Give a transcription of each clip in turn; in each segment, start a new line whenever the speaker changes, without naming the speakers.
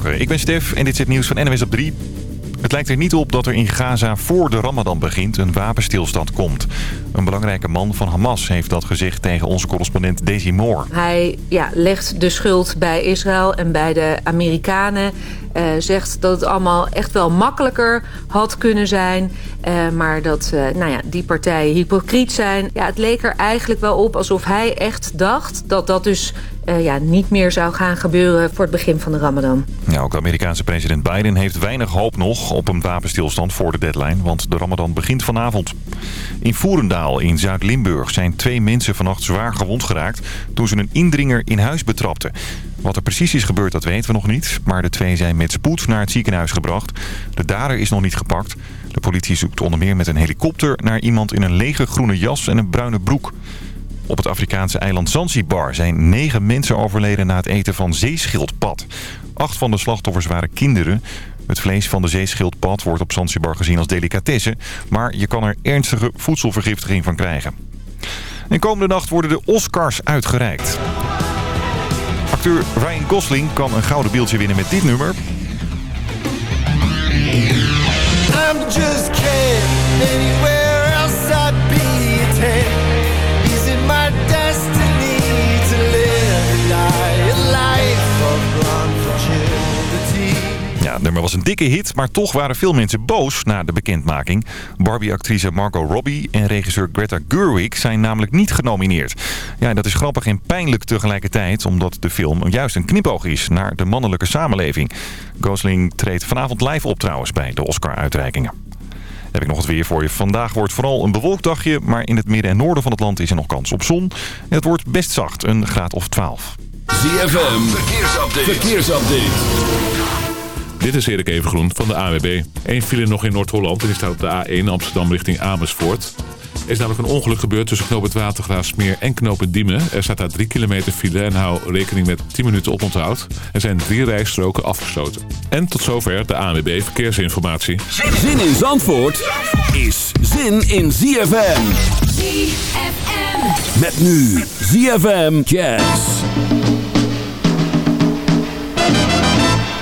Ik ben Stef en dit is het nieuws van NWS op 3. Het lijkt er niet op dat er in Gaza voor de Ramadan begint een wapenstilstand komt. Een belangrijke man van Hamas heeft dat gezegd tegen onze correspondent Daisy Moore.
Hij ja, legt de schuld bij Israël en bij de Amerikanen. Uh, zegt dat het allemaal echt wel makkelijker had kunnen zijn. Uh, maar dat uh, nou ja, die partijen hypocriet zijn. Ja, het leek er eigenlijk wel op alsof hij echt dacht dat dat dus ja, niet meer zou gaan gebeuren voor het begin van de Ramadan.
Ook Amerikaanse president Biden heeft weinig hoop nog op een wapenstilstand voor de deadline. Want de Ramadan begint vanavond. In Voerendaal in Zuid-Limburg zijn twee mensen vannacht zwaar gewond geraakt toen ze een indringer in huis betrapten. Wat er precies is gebeurd, dat weten we nog niet. Maar de twee zijn met spoed naar het ziekenhuis gebracht. De dader is nog niet gepakt. De politie zoekt onder meer met een helikopter naar iemand in een lege groene jas en een bruine broek. Op het Afrikaanse eiland Zanzibar zijn negen mensen overleden na het eten van zeeschildpad. Acht van de slachtoffers waren kinderen. Het vlees van de zeeschildpad wordt op Zanzibar gezien als delicatesse... maar je kan er ernstige voedselvergiftiging van krijgen. En komende nacht worden de Oscars uitgereikt. Acteur Ryan Gosling kan een gouden beeldje winnen met dit nummer. I'm just anywhere nummer was een dikke hit, maar toch waren veel mensen boos na de bekendmaking. Barbie-actrice Margot Robbie en regisseur Greta Gerwig zijn namelijk niet genomineerd. Ja, dat is grappig en pijnlijk tegelijkertijd, omdat de film juist een knipoog is naar de mannelijke samenleving. Gosling treedt vanavond live op trouwens bij de Oscar-uitreikingen. Heb ik nog het weer voor je. Vandaag wordt vooral een bewolkt dagje, maar in het midden en noorden van het land is er nog kans op zon. En het wordt best zacht, een graad of 12.
ZFM, verkeersupdate. verkeersupdate. Dit is Erik Evengroen van de AWB. Eén file nog in Noord-Holland en die staat op de A1 Amsterdam richting Amersfoort. Er is namelijk een ongeluk gebeurd tussen knoop het Watergraafsmeer en knoop het Diemen. Er staat daar 3 kilometer file en hou rekening met 10 minuten oponthoud. Er zijn drie rijstroken afgesloten. En tot zover de ANWB Verkeersinformatie.
Zin in Zandvoort is zin in ZFM. ZFM. Met nu ZFM Jazz.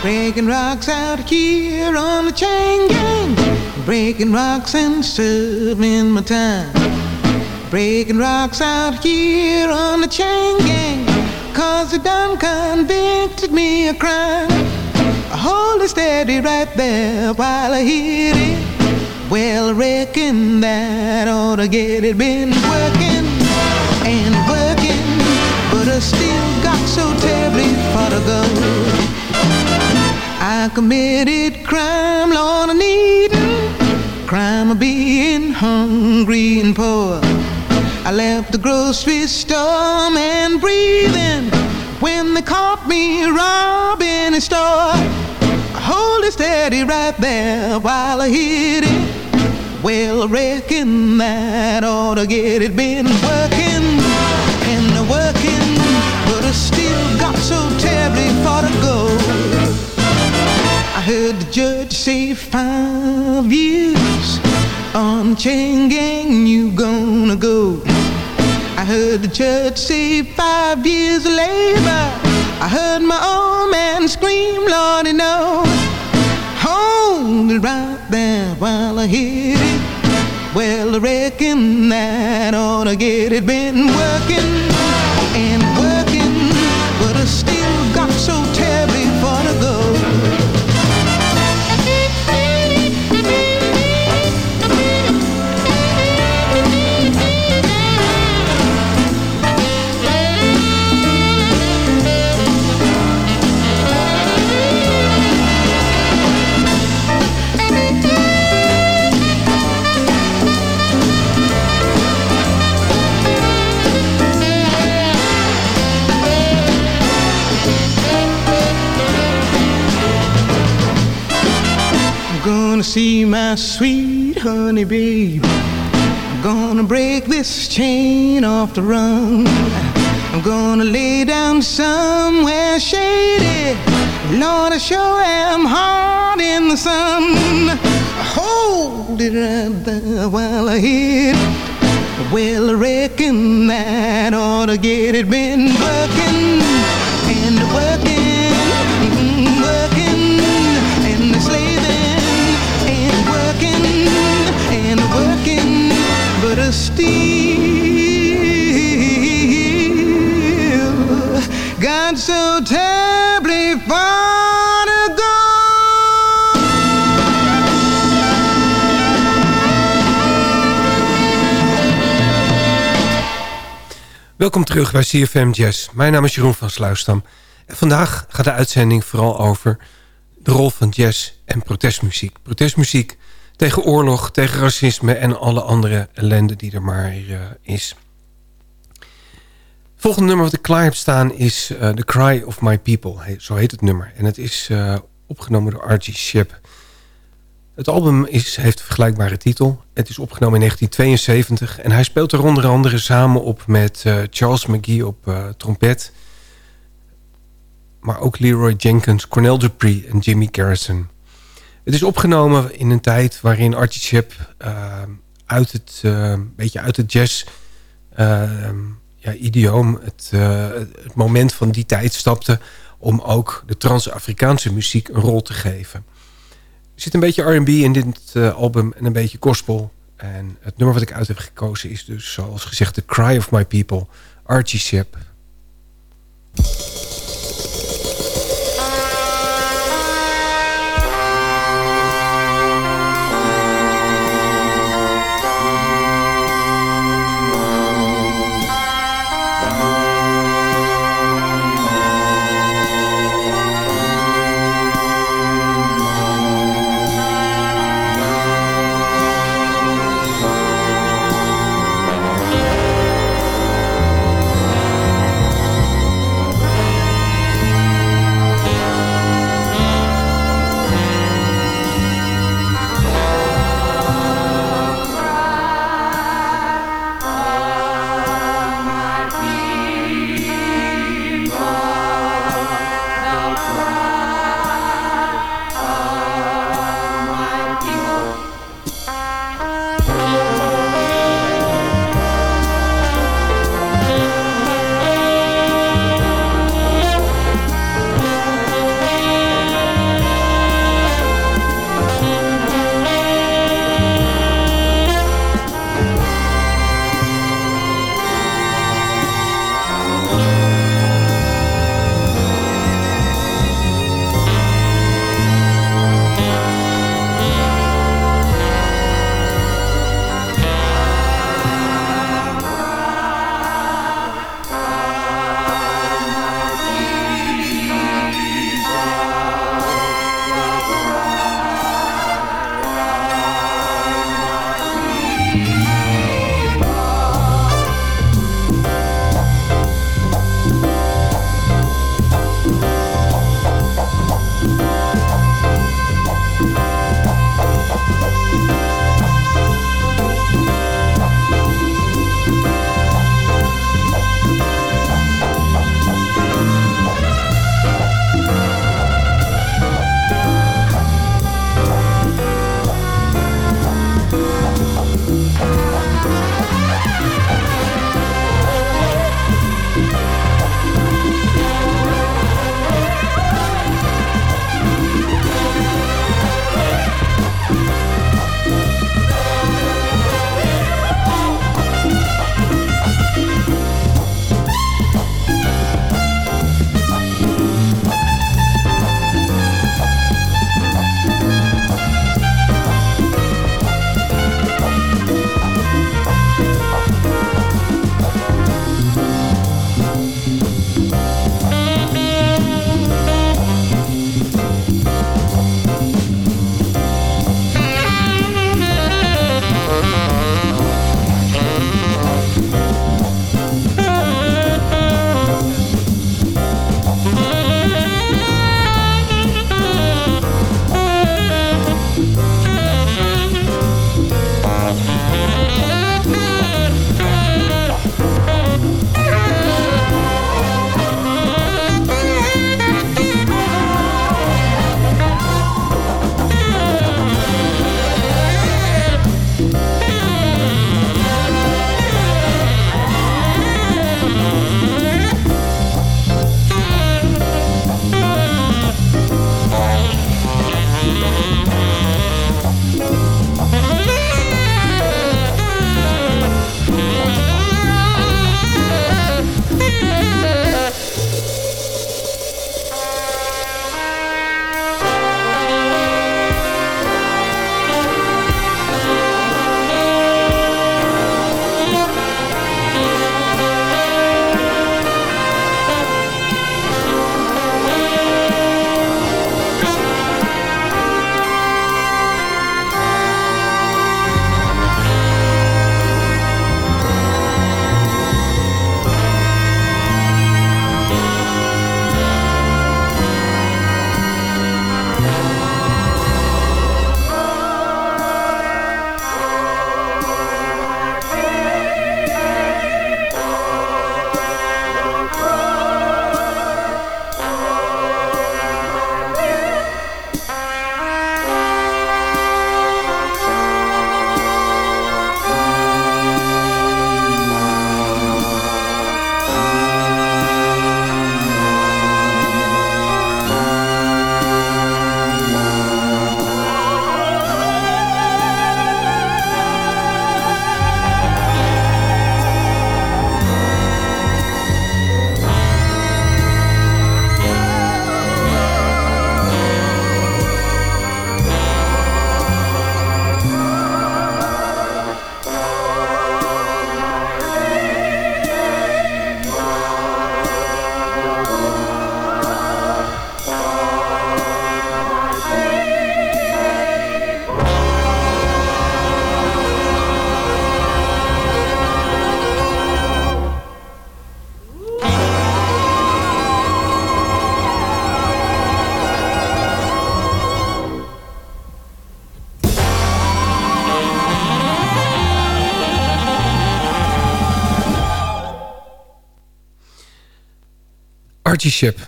Breaking rocks out here on the chain gang. Breaking rocks and serving my time. Breaking rocks out here on the chain gang. Cause they done convicted me of crime. I hold it steady right there while I hit it. Well, I reckon that ought to get it. Been working and working, but I still got so terribly far to go. I committed crime, Lord, I need crime of being hungry and poor. I left the grocery store and breathing when they caught me robbing a store. Hold it steady right there while I hit it. Well, I reckon that ought to get it. Been working and working, but I still got so terribly far to go. Heard the judge say five years on chain gang you gonna go. I heard the judge say five years of labor. I heard my old man scream, Lordy, no. Hold it right there while I hit it. Well, I reckon that ought to get it. Been working and gonna see my sweet honey baby. I'm gonna break this chain off the run. I'm gonna lay down somewhere shady. Lord, I sure am hard in the sun. Hold it right there while I hit it. Well, I reckon that ought to get it. Been working and working. So terribly far to.
Welkom terug bij CFM Jazz. Mijn naam is Jeroen van Sluisdam. En vandaag gaat de uitzending vooral over de rol van jazz en protestmuziek. Protestmuziek tegen oorlog, tegen racisme en alle andere ellende die er maar uh, is. Volgende nummer wat ik klaar heb staan is uh, The Cry of My People. Zo heet het nummer. En het is uh, opgenomen door Archie Shepp. Het album is, heeft een vergelijkbare titel. Het is opgenomen in 1972. En hij speelt er onder andere samen op met uh, Charles McGee op trompet. Maar ook Leroy Jenkins, Cornell Dupree en Jimmy Garrison. Het is opgenomen in een tijd waarin Archie Shepp uh, uit het, beetje uit het jazz ja, idioom, het, het moment van die tijd stapte... om ook de Trans-Afrikaanse muziek een rol te geven. Er zit een beetje R&B in dit uh, album en een beetje gospel. En het nummer wat ik uit heb gekozen is dus zoals gezegd The Cry of My People, Archie Shepp.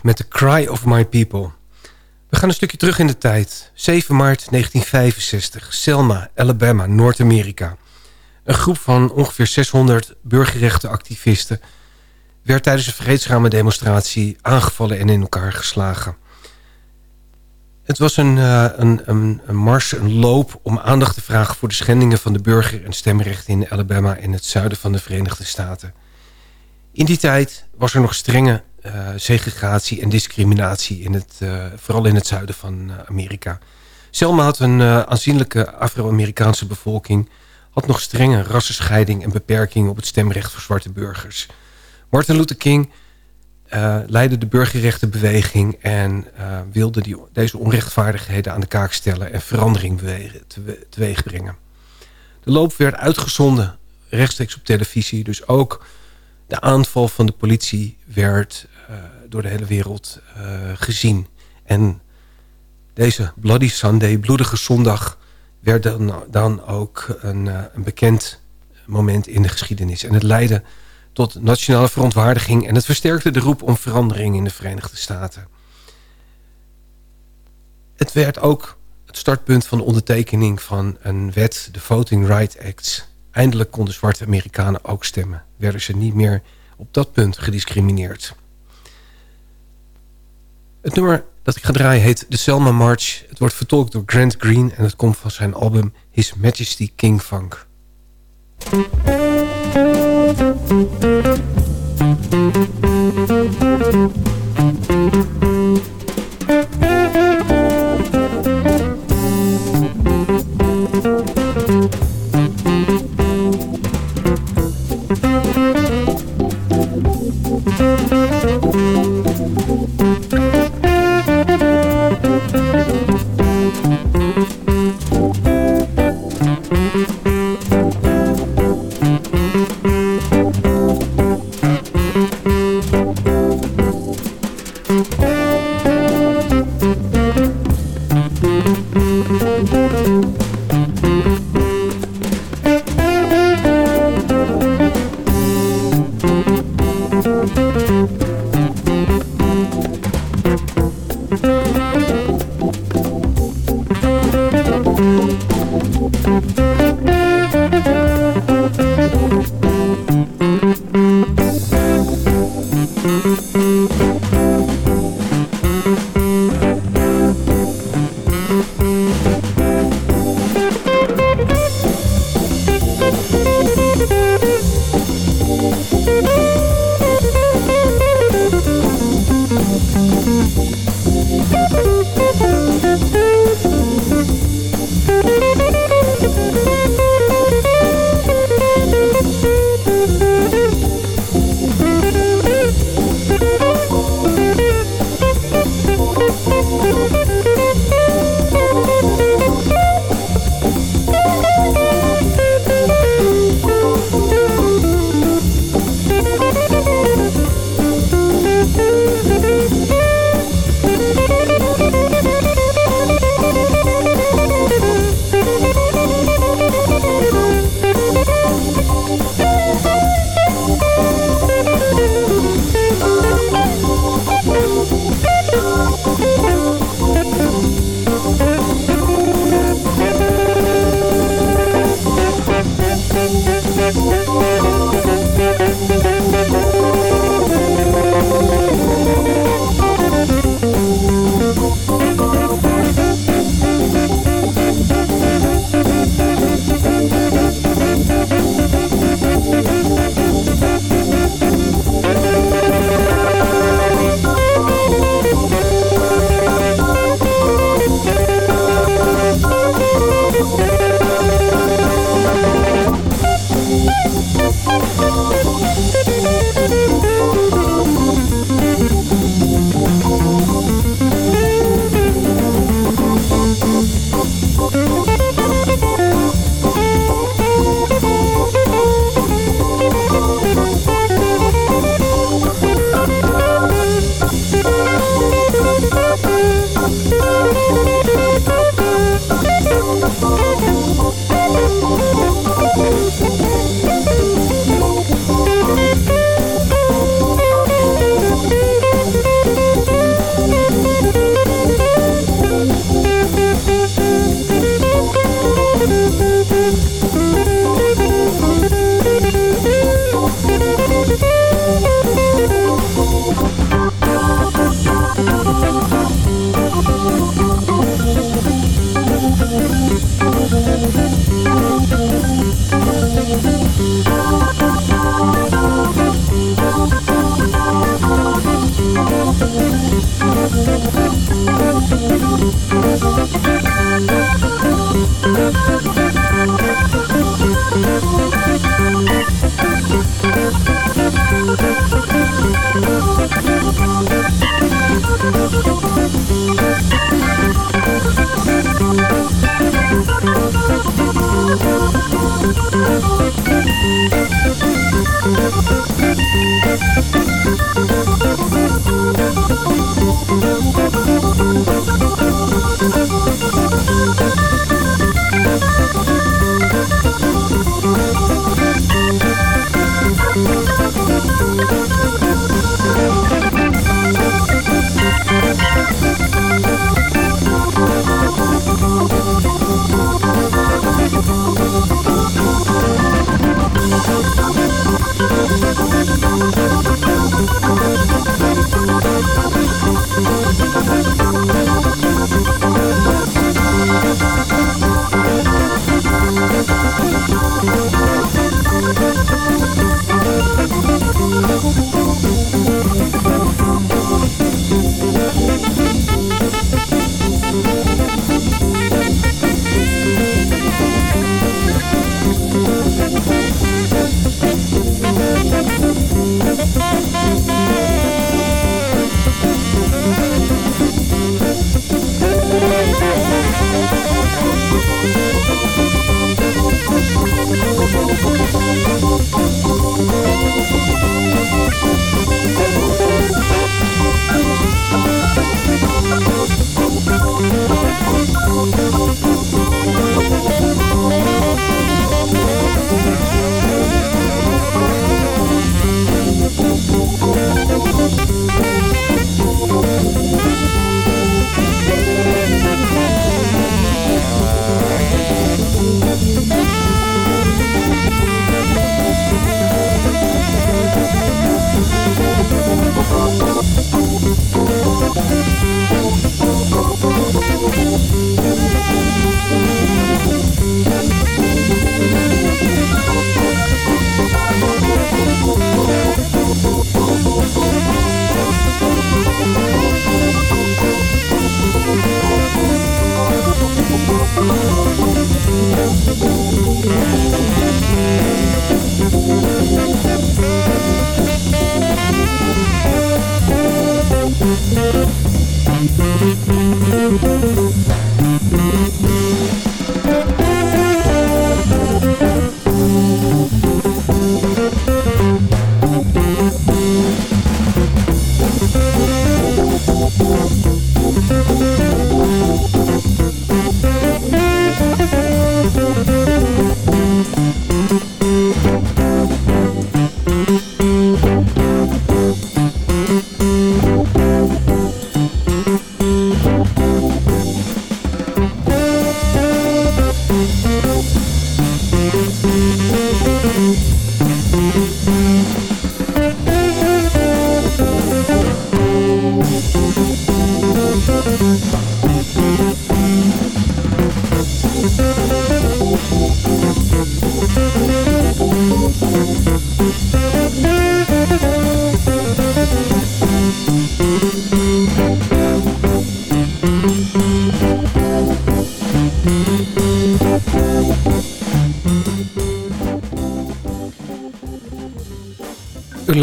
Met The Cry of My People. We gaan een stukje terug in de tijd. 7 maart 1965, Selma, Alabama, Noord-Amerika. Een groep van ongeveer 600 burgerrechtenactivisten... werd tijdens een vreedzame demonstratie aangevallen en in elkaar geslagen. Het was een, uh, een, een, een, mars, een loop om aandacht te vragen... voor de schendingen van de burger- en stemrechten in Alabama... in het zuiden van de Verenigde Staten. In die tijd was er nog strenge uh, segregatie en discriminatie, in het, uh, vooral in het zuiden van uh, Amerika. Selma had een aanzienlijke Afro-Amerikaanse bevolking, had nog strenge rassenscheiding en beperkingen op het stemrecht voor zwarte burgers. Martin Luther King leidde de burgerrechtenbeweging en wilde die, deze onrechtvaardigheden aan de kaak stellen en verandering bewegen, te, teweeg brengen. De loop werd uitgezonden rechtstreeks op televisie, dus ook de aanval van de politie werd uh, door de hele wereld uh, gezien. En deze Bloody Sunday, bloedige zondag... werd dan, dan ook een, uh, een bekend moment in de geschiedenis. En het leidde tot nationale verontwaardiging... en het versterkte de roep om verandering in de Verenigde Staten. Het werd ook het startpunt van de ondertekening van een wet... de Voting Rights Act. Eindelijk konden zwarte Amerikanen ook stemmen. Werden ze niet meer op dat punt gediscrimineerd. Het nummer dat ik ga draaien heet The Selma March. Het wordt vertolkt door Grant Green en het komt van zijn album His Majesty King Funk.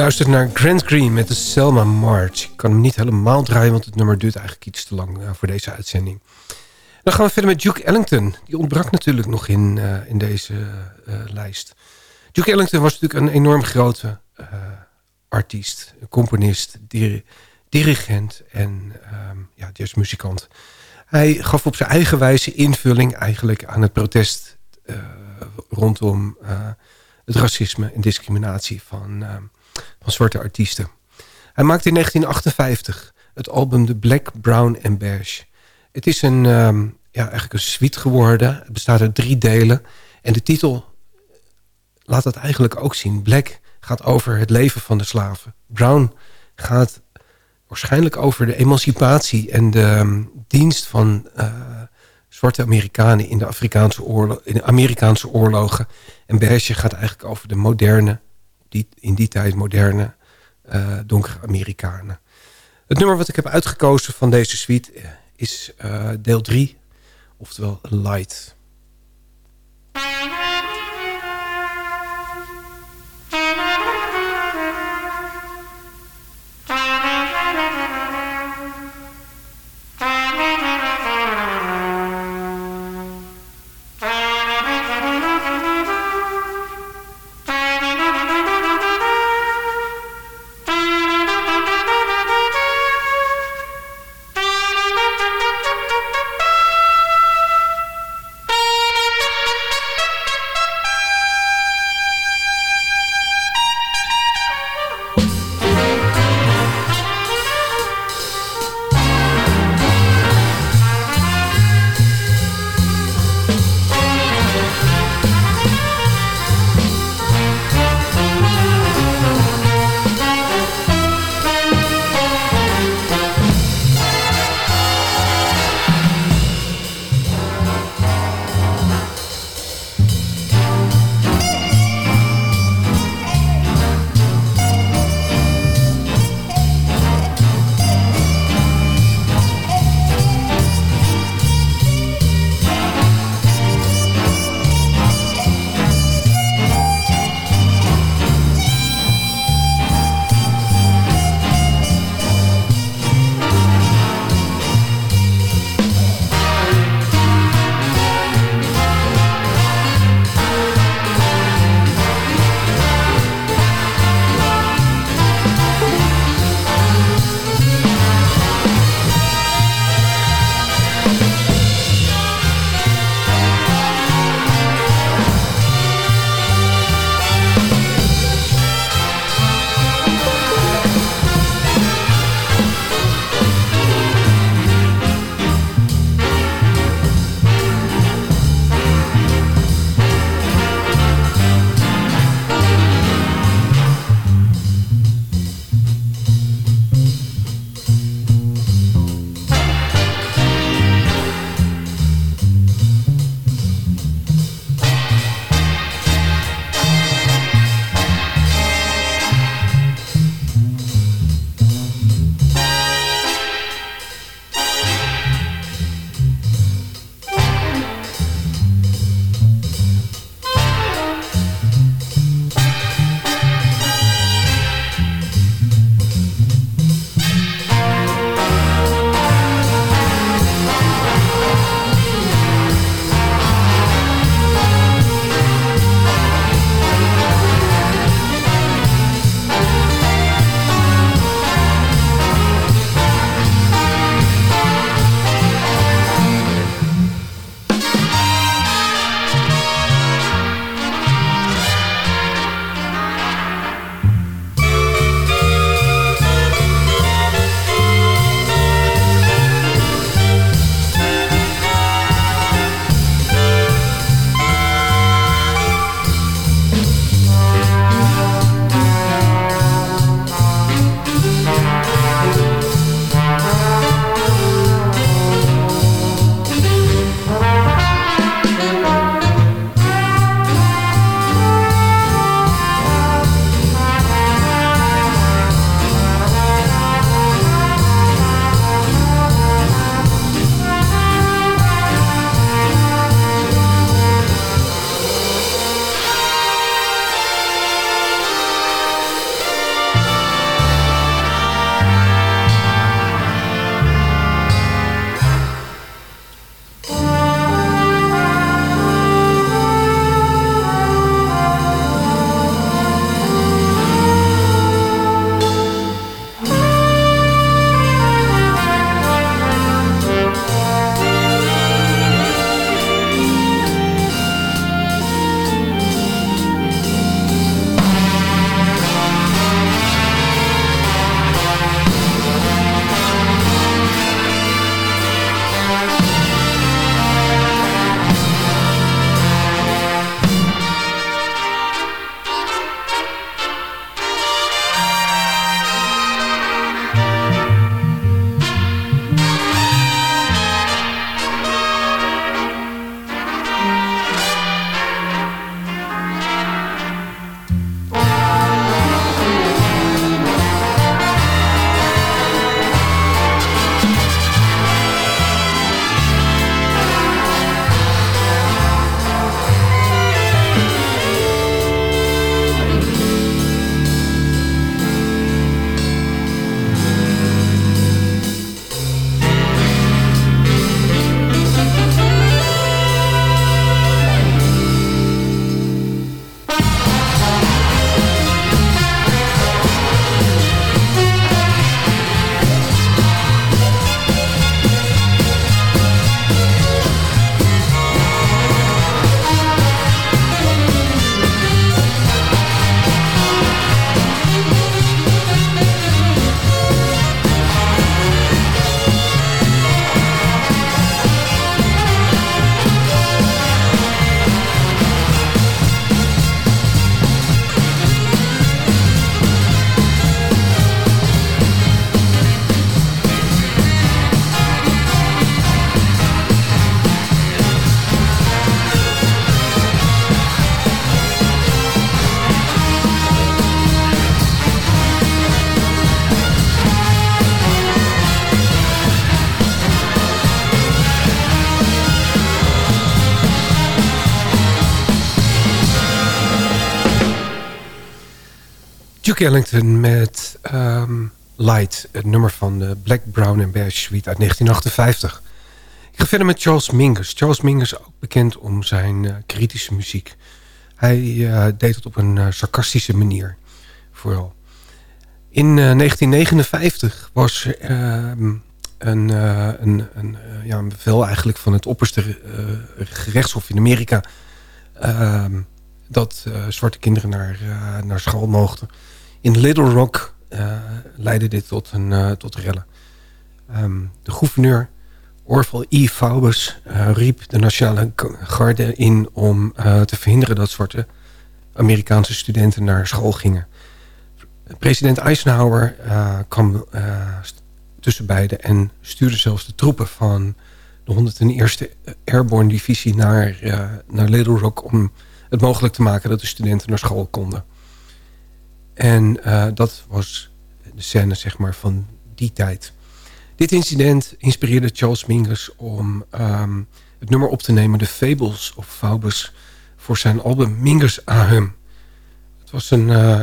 Luistert naar Grant Green met de Selma March. Ik kan hem niet helemaal draaien, want het nummer duurt eigenlijk iets te lang uh, voor deze uitzending. Dan gaan we verder met Duke Ellington. Die ontbrak natuurlijk nog in, uh, in deze uh, lijst. Duke Ellington was natuurlijk een enorm grote artiest, componist, dir dirigent en um, ja, jazzmuzikant. Hij gaf op zijn eigen wijze invulling eigenlijk aan het protest rondom het racisme en discriminatie van ehm, van zwarte artiesten. Hij maakte in 1958 het album The Black, Brown and Beige. Het is een, um, ja, eigenlijk een suite geworden. Het bestaat uit drie delen. En de titel laat dat eigenlijk ook zien. Black gaat over het leven van de slaven. Brown gaat waarschijnlijk over de emancipatie en de um, dienst van uh, zwarte Amerikanen in de, Afrikaanse oorlog, in de Amerikaanse oorlogen. En Beige gaat eigenlijk over de moderne die, in die tijd moderne uh, donkere Amerikanen. Het nummer wat ik heb uitgekozen van deze suite is deel 3, oftewel Light. Duke Ellington met um, Light, het nummer van de Black, Brown and Beige Suite uit 1958. Ik ga verder met Charles Mingus. Charles Mingus ook bekend om zijn uh, kritische muziek. Hij uh, deed het op een uh, sarcastische manier, vooral. In 1959 was ehm, een, een, een, ja, een bevel eigenlijk van het opperste gerechtshof in Amerika... Ehm, dat zwarte kinderen naar, naar school mochten. In Little Rock uh, leidde dit tot, een, uh, tot rellen. Um, de gouverneur Orval E. Faubus uh, riep de Nationale Garde in om te verhinderen dat zwarte Amerikaanse studenten naar school gingen. President Eisenhower kwam tussen beiden en stuurde zelfs de troepen van de 101e Airborne Divisie naar, naar Little Rock om het mogelijk te maken dat de studenten naar school konden. En uh, dat was de scène zeg maar, van die tijd. Dit incident inspireerde Charles Mingus om um, het nummer op te nemen... The Fables of Faubus voor zijn album Mingus Ahum. Het was een... Uh,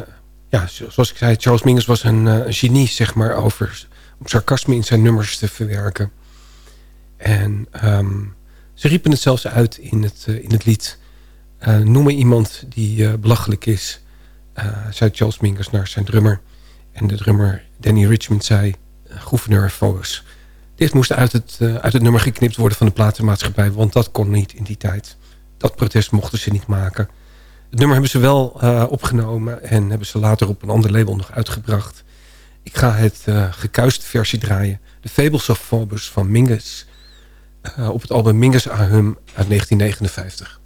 ja, zoals ik zei, Charles Mingus was een, uh, genie zeg maar, over, om sarcasme in zijn nummers te verwerken. En um, ze riepen het zelfs uit in het, in het lied. noem me iemand die belachelijk is zei Charles Mingus naar zijn drummer. En de drummer Danny Richmond zei, uh, gouverneur Focus. Dit moest uit het, uh, uit het nummer geknipt worden van de platenmaatschappij. Want dat kon niet in die tijd. Dat protest mochten ze niet maken. Het nummer hebben ze wel opgenomen. En hebben ze later op een ander label nog uitgebracht. Ik ga het gekuiste versie draaien. The Fables of Phobos van Mingus. op het album Mingus Ahum uit 1959.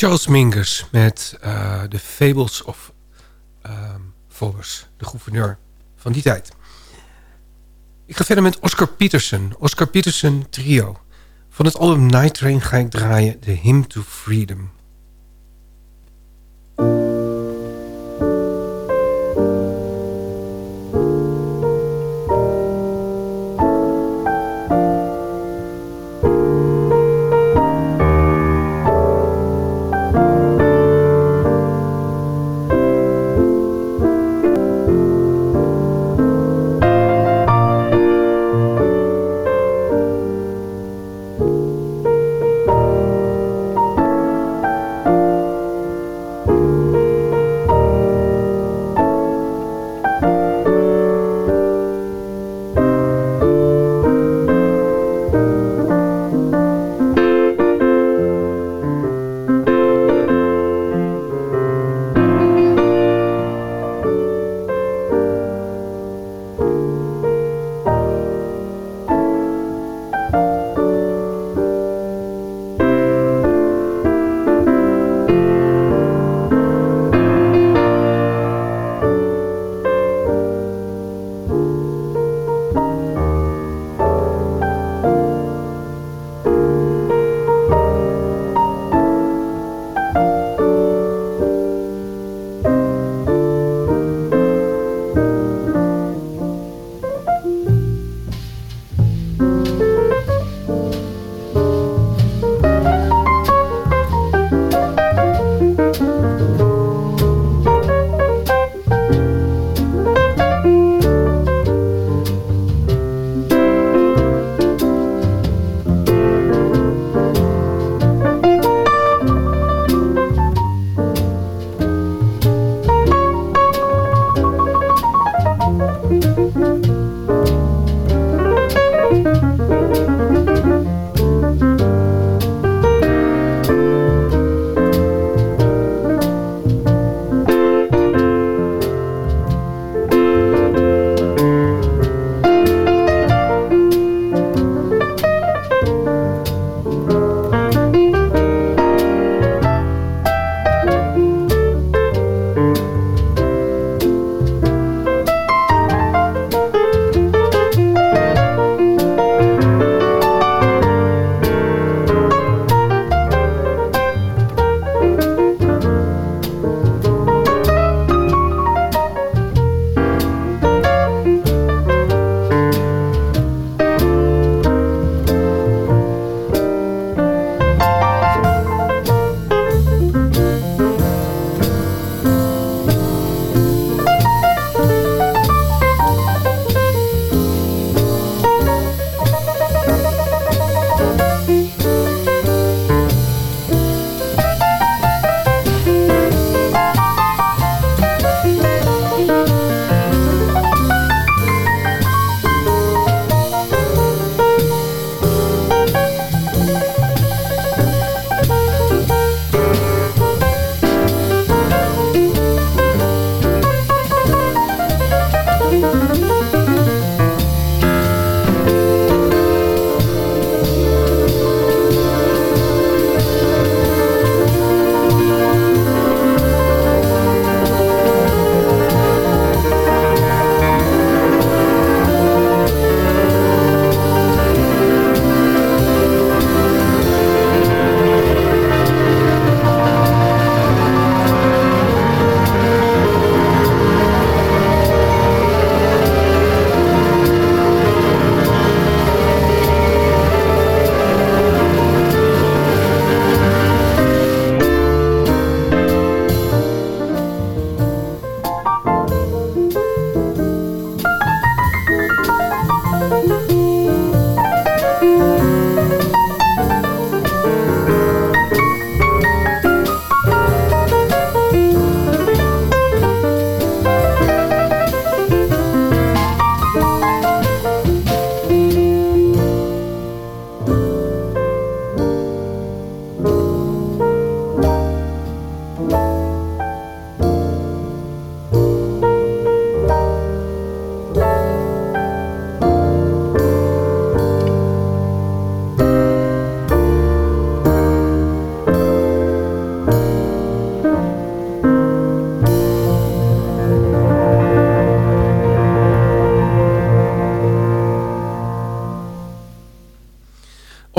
Charles Mingus met uh, The Fables of um, de gouverneur van die tijd. Ik ga verder met Oscar Peterson. Oscar Peterson Trio. Van het album Night Train ga ik draaien The Hymn to Freedom.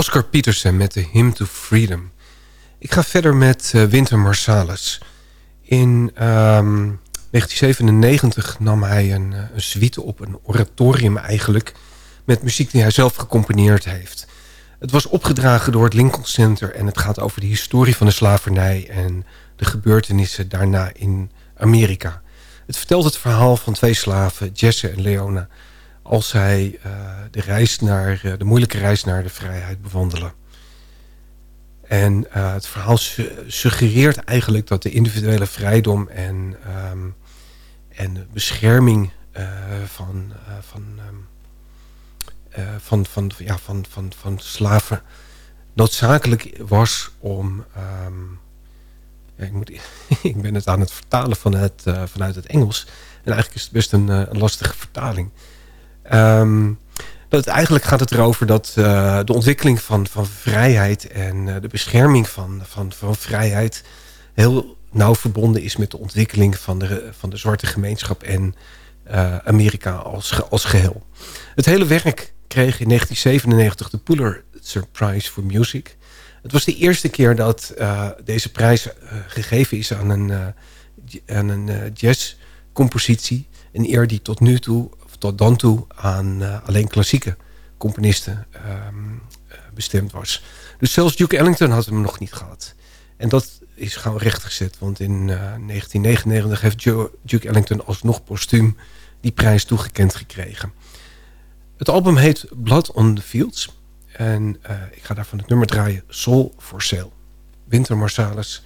Oscar Peterson met de Hymn to Freedom. Ik ga verder met uh, Winter Marsalis. In 1997 ehm, nam hij een, eh, een suite op, een oratorium eigenlijk... met muziek die hij zelf gecomponeerd heeft. Het was opgedragen door het Lincoln Center... en het gaat over de historie van de slavernij... en de gebeurtenissen daarna in Amerika. Het vertelt het verhaal van twee slaven, Jesse en Leona als zij uh, de, reis naar, uh, de moeilijke reis naar de vrijheid bewandelen. En uh, het verhaal su suggereert eigenlijk dat de individuele vrijdom en, um, en de bescherming van, van, um, van, van, ja, van, van, van slaven noodzakelijk was om... Ja, ik, moet, ik ben het aan het vertalen van het, vanuit het Engels. En eigenlijk is het best een lastige vertaling. Um, dat eigenlijk gaat het erover dat uh, de ontwikkeling van, van vrijheid en uh, de bescherming van, van, vrijheid heel nauw verbonden is met de ontwikkeling van de, van de zwarte gemeenschap en uh, Amerika als, als geheel. Het hele werk kreeg in 1997 de Pulitzer Prize for Music. Het was de eerste keer dat deze prijs gegeven is aan een, aan een jazzcompositie. Een eer die tot nu toe tot dan toe aan uh, alleen klassieke componisten um, bestemd was. Dus zelfs Duke Ellington had hem nog niet gehad. En dat is gewoon rechtgezet. Want in uh, 1999 heeft Joe, Duke Ellington alsnog postuum die prijs toegekend gekregen. Het album heet Blood on the Fields. En ik ga daarvan het nummer draaien Soul for Sale. Winter Marsalis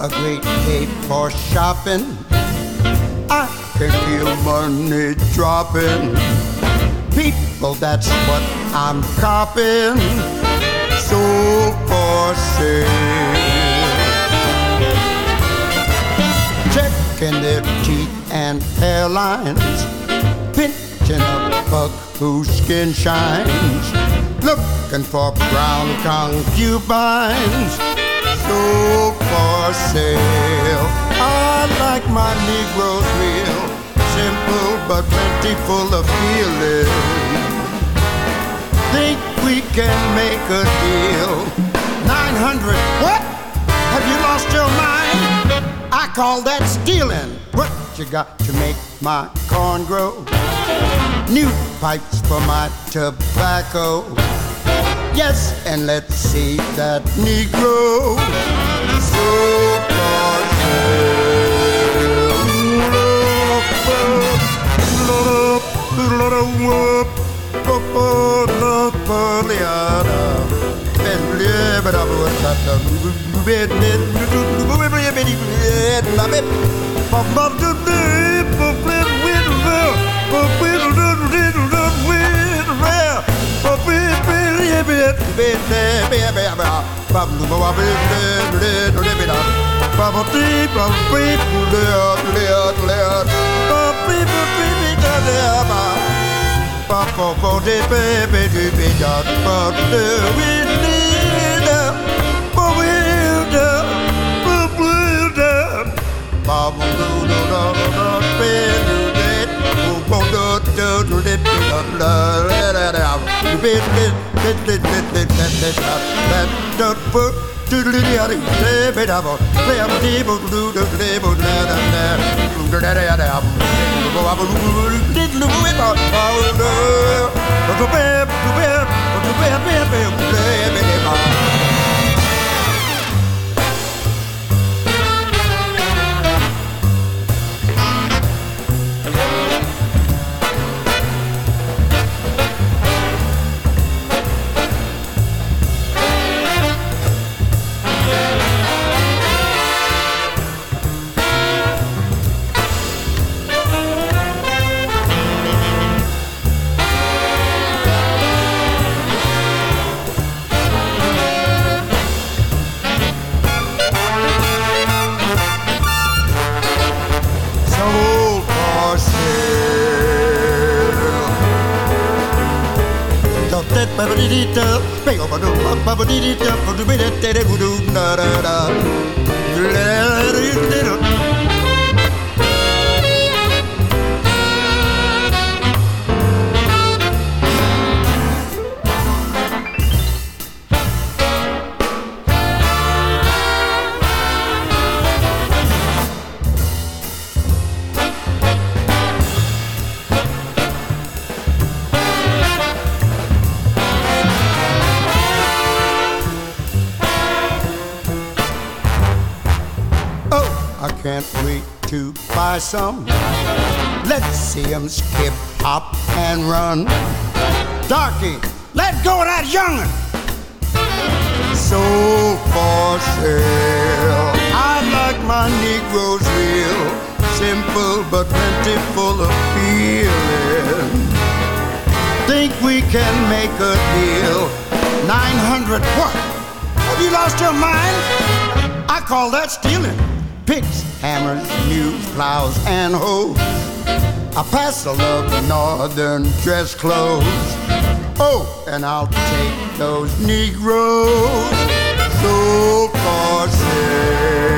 a great day for shopping. I can feel money dropping. People, that's what I'm copping. So for sale. Checking their teeth and hairlines. Pinching a buck whose skin shines. Looking for brown concubines so for sale. I like my Negroes real simple but plentiful of feeling. Think we can make a deal? 900. What? Have you lost your mind? I call that stealing. What you got to make my corn grow? New pipes for my tobacco yes, and let's see that Negro super. Bubble, Oh, no. So some. Call that stealing picks, hammers, mules, plows, and hoes. I pass a love northern dress clothes. Oh, and I'll take those Negroes so for sale.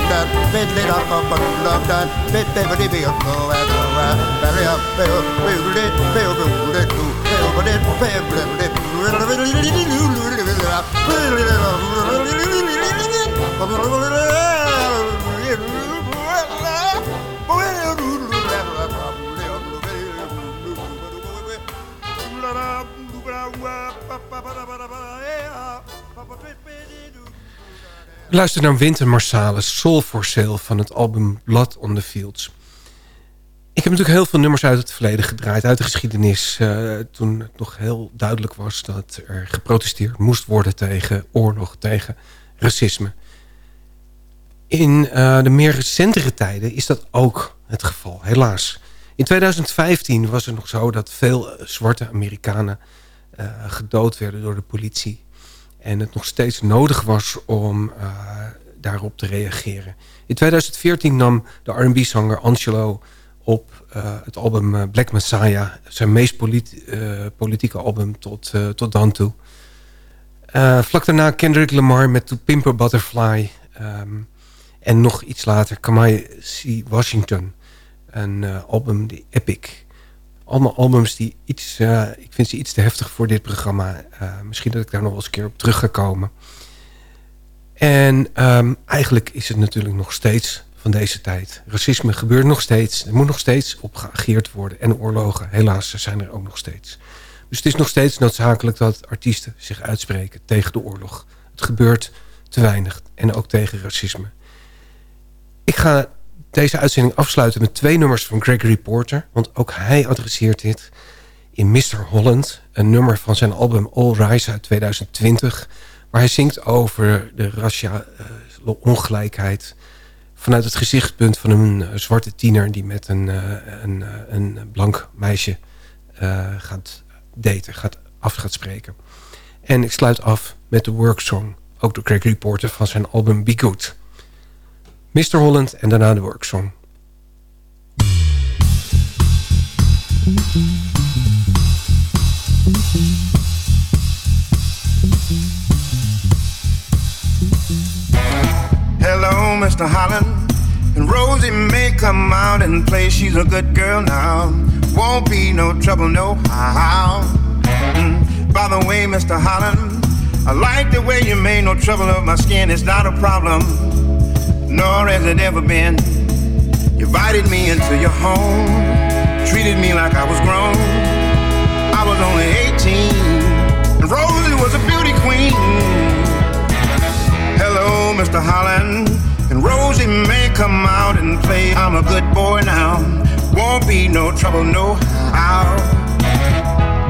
that, bit lit up up and love that, bit baby be up go and go and belly up, baby, baby, baby, baby, baby, baby, baby, Ba ba ba ba ba ba ba ba ba ba ba ba
Luister naar Winter Marsalis, Soul for Sale van het album Blood on the Fields. Ik heb natuurlijk heel veel nummers uit het verleden gedraaid, uit de geschiedenis. Uh, toen het nog heel duidelijk was dat er geprotesteerd moest worden tegen oorlog, tegen racisme. In uh, de meer recentere tijden is dat ook het geval, helaas. In 2015 was het nog zo dat veel zwarte Amerikanen gedood werden door de politie en het nog steeds nodig was om uh, daarop te reageren. In 2014 nam de R&B-zanger Angelo op uh, het album uh, Black Messiah... zijn meest polit politieke album tot, tot dan toe. vlak daarna Kendrick Lamar met To Pimp a Butterfly... Um, en nog iets later Kamai C. Washington. Een album, die Epic allemaal albums die iets... Uh, ik vind ze iets te heftig voor dit programma. Uh, misschien dat ik daar nog wel eens een keer op terug ga komen. En um, eigenlijk is het natuurlijk nog steeds van deze tijd. Racisme gebeurt nog steeds. Er moet nog steeds op geageerd worden. En oorlogen, helaas, zijn er ook nog steeds. Dus het is nog steeds noodzakelijk dat artiesten zich uitspreken tegen de oorlog. Het gebeurt te weinig. En ook tegen racisme. Ik ga deze uitzending afsluiten met twee nummers van Gregory Porter. Want ook hij adresseert dit in Mr. Holland. Een nummer van zijn album All Rise uit 2020. Waar hij zingt over de raciale ongelijkheid. Vanuit het gezichtspunt van een uh, zwarte tiener die met een, uh, een, een blank meisje gaat daten. Gaat, af gaat spreken. En ik sluit af met de worksong. Ook door Gregory Porter van zijn album Be Good. Mr. Holland en daarna de worksong.
Hello, Mr. Holland. And Rosie may come out and play. She's a good girl now. Won't be no trouble, no how. Mm. By the way, Mr. Holland, I like the way you made no trouble of my skin. It's not a problem, nor has it ever been. You invited me into your home, treated me like I was grown. I was only 18, and Rosie was a beauty queen. Hello, Mr. Holland, and Rosie may come out and play. I'm a good boy now, won't be no trouble, no how.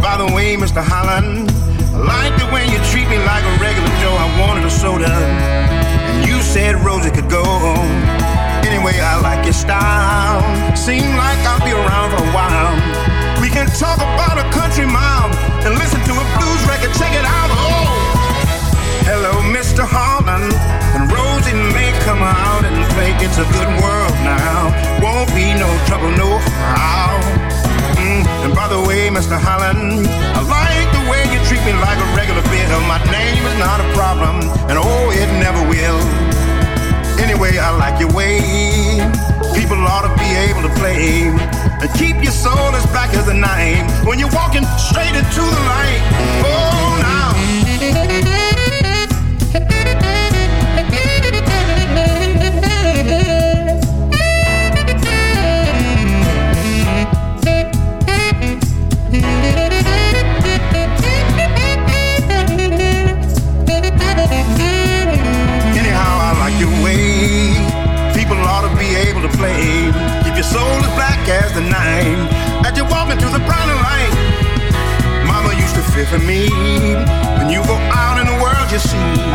By the way, Mr. Holland, I like the way you treat me like a regular Joe. I wanted a soda, you said Rosie could go. Anyway, I like your style. Seem like I'll be around for a while. We can talk about a country mile and listen to a blues record. Check it out. Oh, hello, Mr. Holland. And Rosie may come out and play. It's a good world now. Won't be no trouble, no how. By the way, Mr. Holland, I like the way you treat me like a regular bill. My name is not a problem, and oh, it never will. Anyway, I like your way. People ought to be able to play and keep your soul as black as the night when you're walking straight into the light. Oh, now. Play. If your soul is black as the night, as you're walking through the brighter light. Mama used to fear for me. When you go out in the world, you see.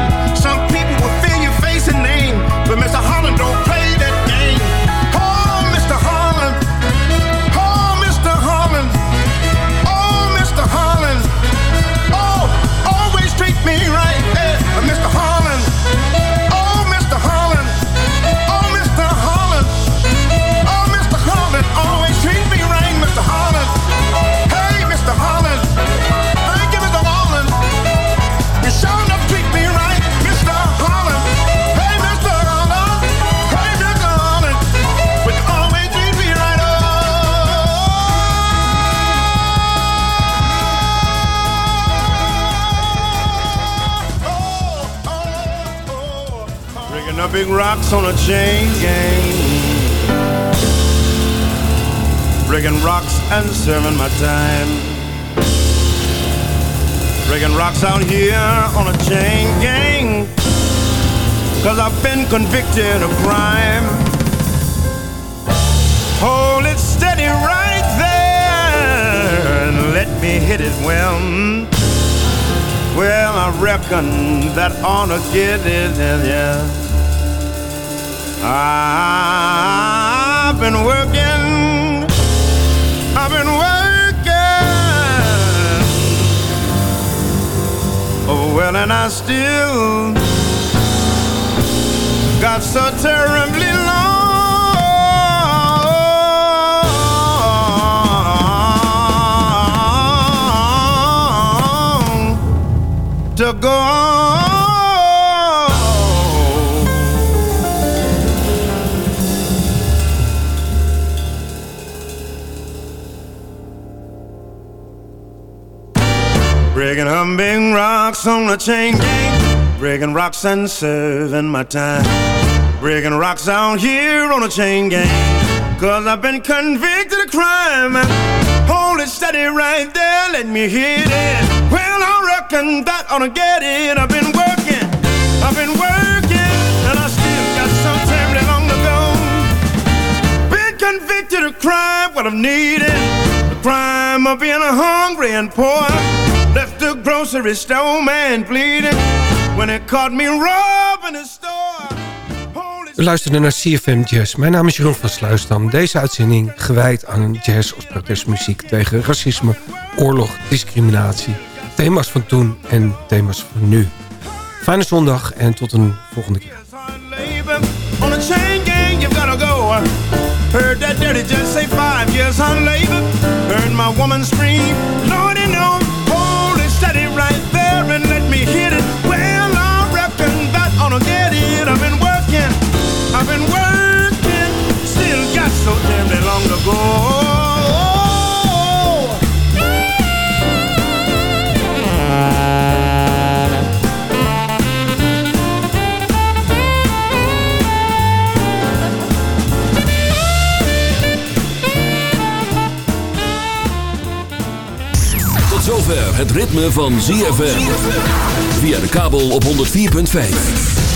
On a chain gang. Breaking rocks and serving my time. Breaking rocks out here on a chain gang. Cause I've been convicted of crime. Hold it steady right there and let me hit it well. Well, I reckon that ought to get it, yeah. I've been working, I've been working. Oh, well, and I still got so terribly long to go. Breaking humming rocks on the chain gang. Breaking rocks and serving my time. Breaking rocks out here on a chain gang. Cause I've been convicted of crime. Hold it steady right there, let me hit it. Well, I reckon that ought to get it. I've been working, I've been working, and I still got some terribly long to go. Been convicted of crime, what I've needed. The crime of being hungry and poor. Grocery store man bleeding when it caught me robbing the store.
We luisteren naar CFM Jazz. Mijn naam is Jeroen van Sluisdam. Deze uitzending gewijd aan jazz als protestmuziek... tegen racisme, oorlog, discriminatie. Thema's van toen en thema's van nu. Fijne zondag en tot een volgende keer.
a. Heard that dirty just say five years on labor. Heard my woman scream, Lordy, no. I've been working, still got so damn long to go.
zover het ritme van ZFM. Via de kabel op 104.5.